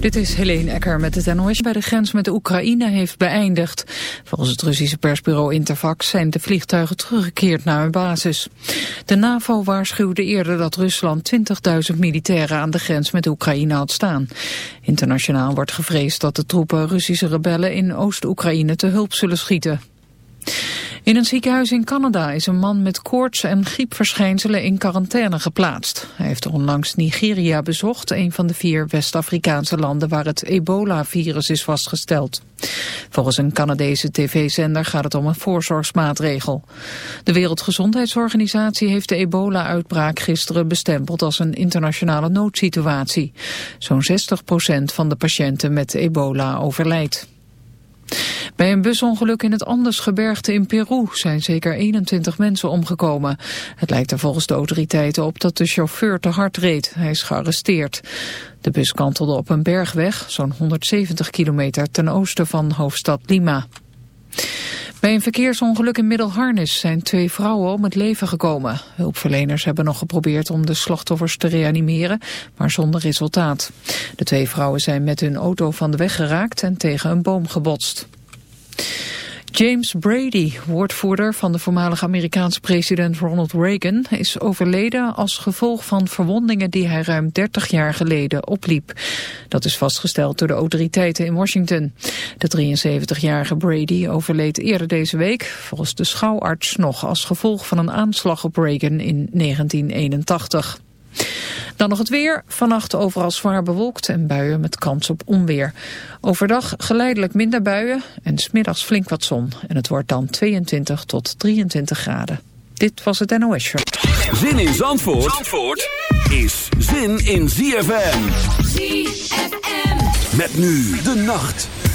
Dit is Helene Ecker met het NOS bij de grens met de Oekraïne heeft beëindigd. Volgens het Russische persbureau Interfax zijn de vliegtuigen teruggekeerd naar hun basis. De NAVO waarschuwde eerder dat Rusland 20.000 militairen aan de grens met Oekraïne had staan. Internationaal wordt gevreesd dat de troepen Russische rebellen in Oost-Oekraïne te hulp zullen schieten. In een ziekenhuis in Canada is een man met koorts en griepverschijnselen in quarantaine geplaatst. Hij heeft onlangs Nigeria bezocht, een van de vier West-Afrikaanse landen waar het ebola-virus is vastgesteld. Volgens een Canadese tv-zender gaat het om een voorzorgsmaatregel. De Wereldgezondheidsorganisatie heeft de ebola-uitbraak gisteren bestempeld als een internationale noodsituatie. Zo'n 60% van de patiënten met ebola overlijdt. Bij een busongeluk in het Andesgebergte in Peru zijn zeker 21 mensen omgekomen. Het lijkt er volgens de autoriteiten op dat de chauffeur te hard reed. Hij is gearresteerd. De bus kantelde op een bergweg, zo'n 170 kilometer ten oosten van hoofdstad Lima. Bij een verkeersongeluk in Middelharnis zijn twee vrouwen om het leven gekomen. Hulpverleners hebben nog geprobeerd om de slachtoffers te reanimeren, maar zonder resultaat. De twee vrouwen zijn met hun auto van de weg geraakt en tegen een boom gebotst. James Brady, woordvoerder van de voormalige Amerikaanse president Ronald Reagan, is overleden als gevolg van verwondingen die hij ruim 30 jaar geleden opliep. Dat is vastgesteld door de autoriteiten in Washington. De 73-jarige Brady overleed eerder deze week, volgens de schouwarts nog als gevolg van een aanslag op Reagan in 1981. Dan nog het weer. Vannacht overal zwaar bewolkt en buien met kans op onweer. Overdag geleidelijk minder buien en smiddags flink wat zon. En het wordt dan 22 tot 23 graden. Dit was het NOS Show. Zin in Zandvoort, Zandvoort is zin in ZFM. ZFM. Met nu de nacht.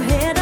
head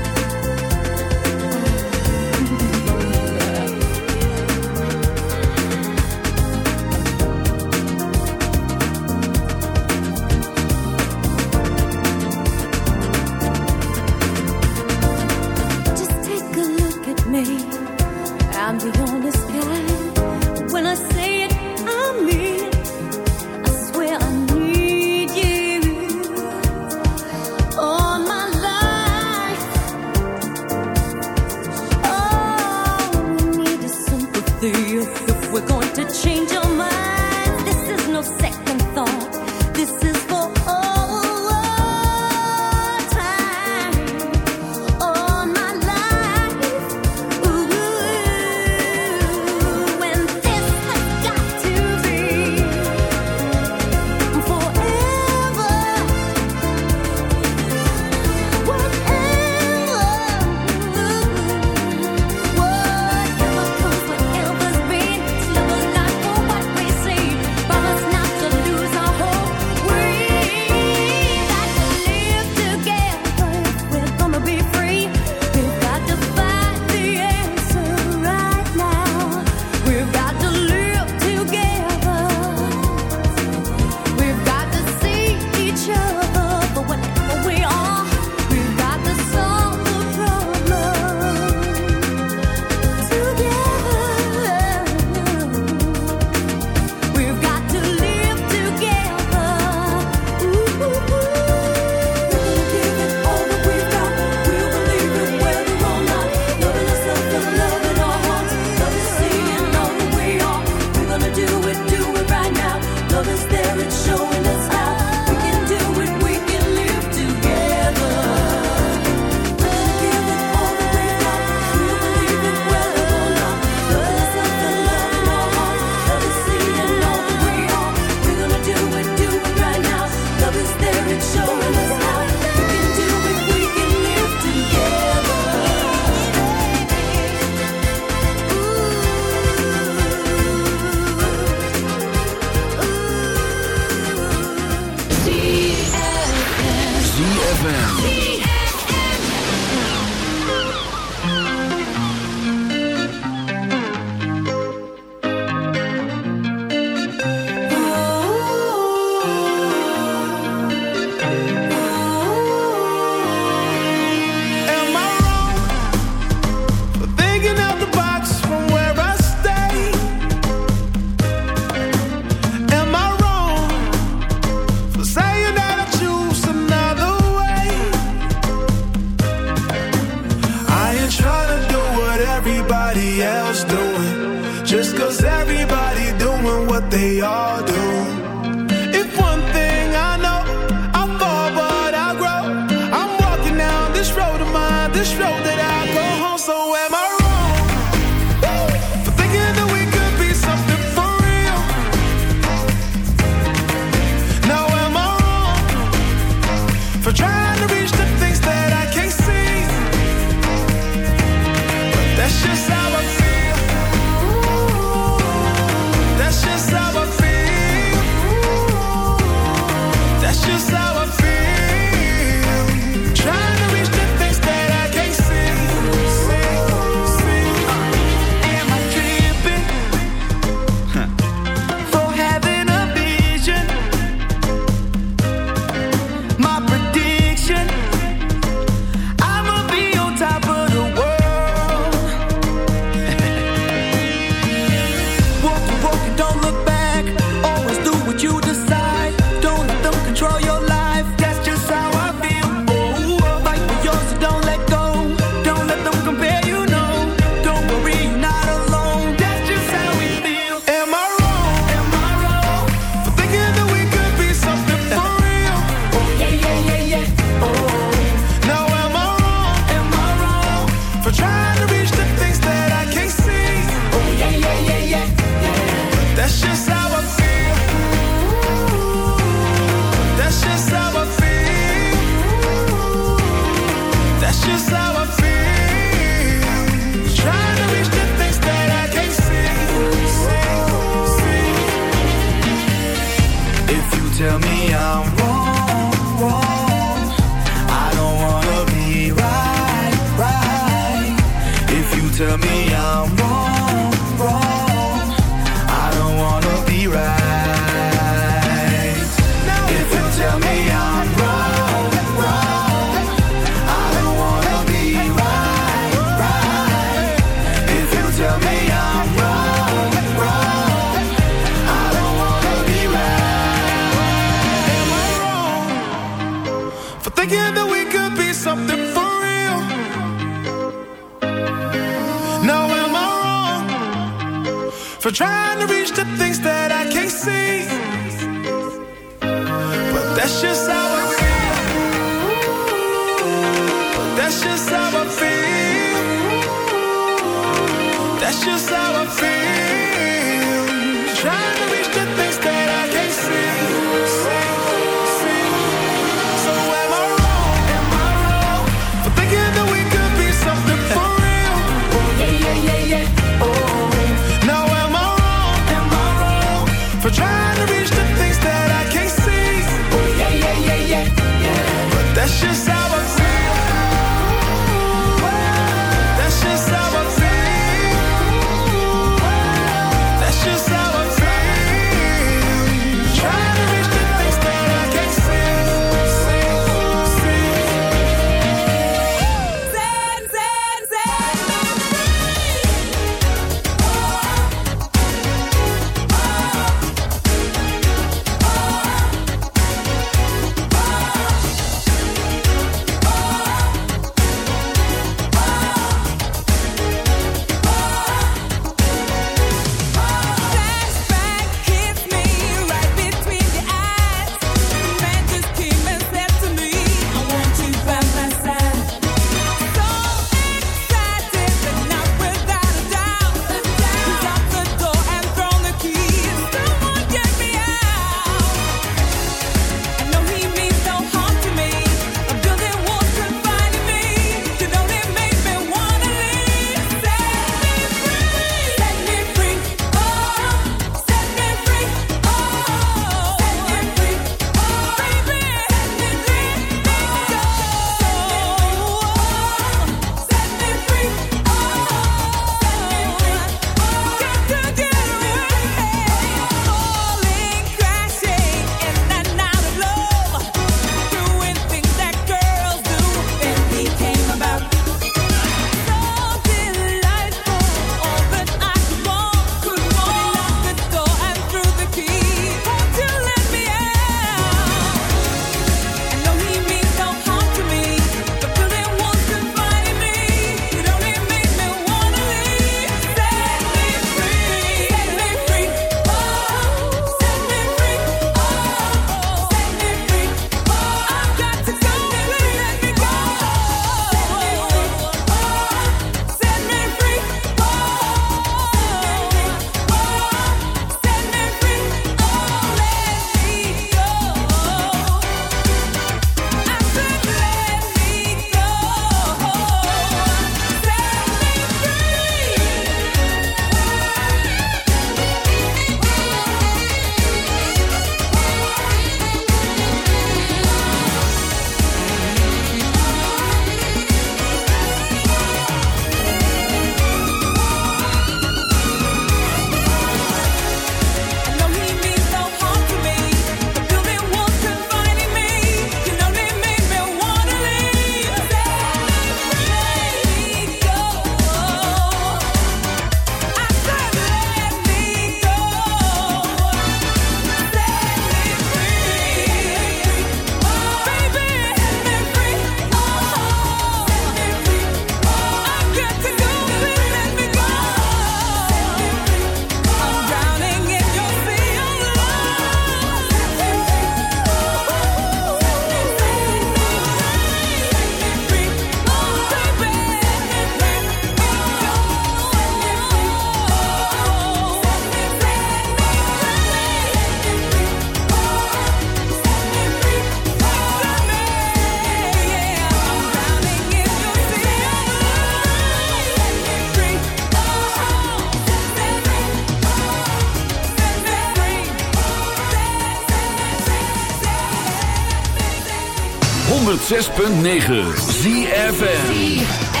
106.9 ZFN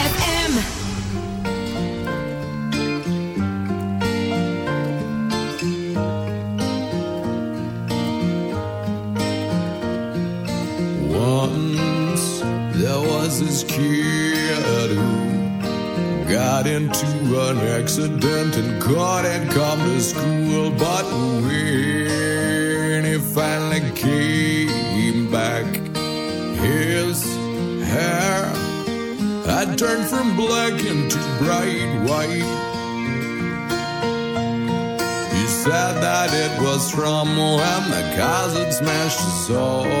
bright white. He said that it was from when the cars had smashed his soul.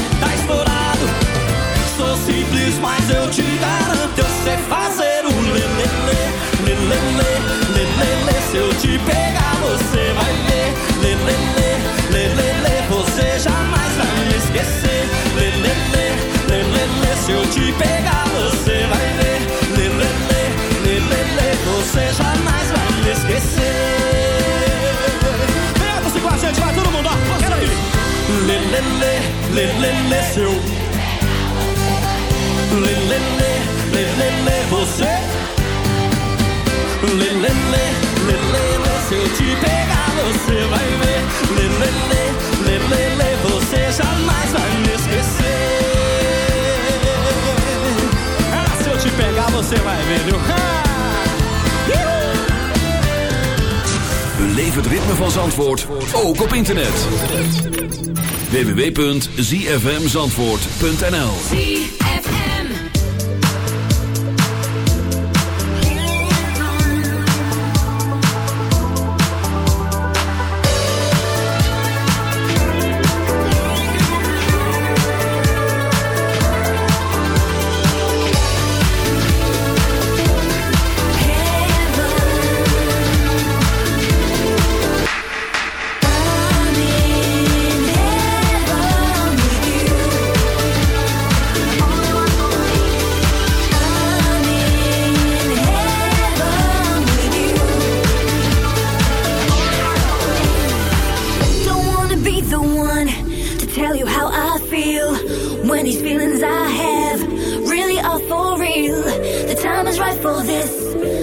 Lê, lê, lê, lê, lê, lê, você lê, lê, lê Se eu te pegar você vai ver lê, lê, lê Você jamais vai me esquecer Ah, se eu te pegar você vai ver, viu? Het ritme van Zandvoort, ook op internet. www.zfmzandvoort.nl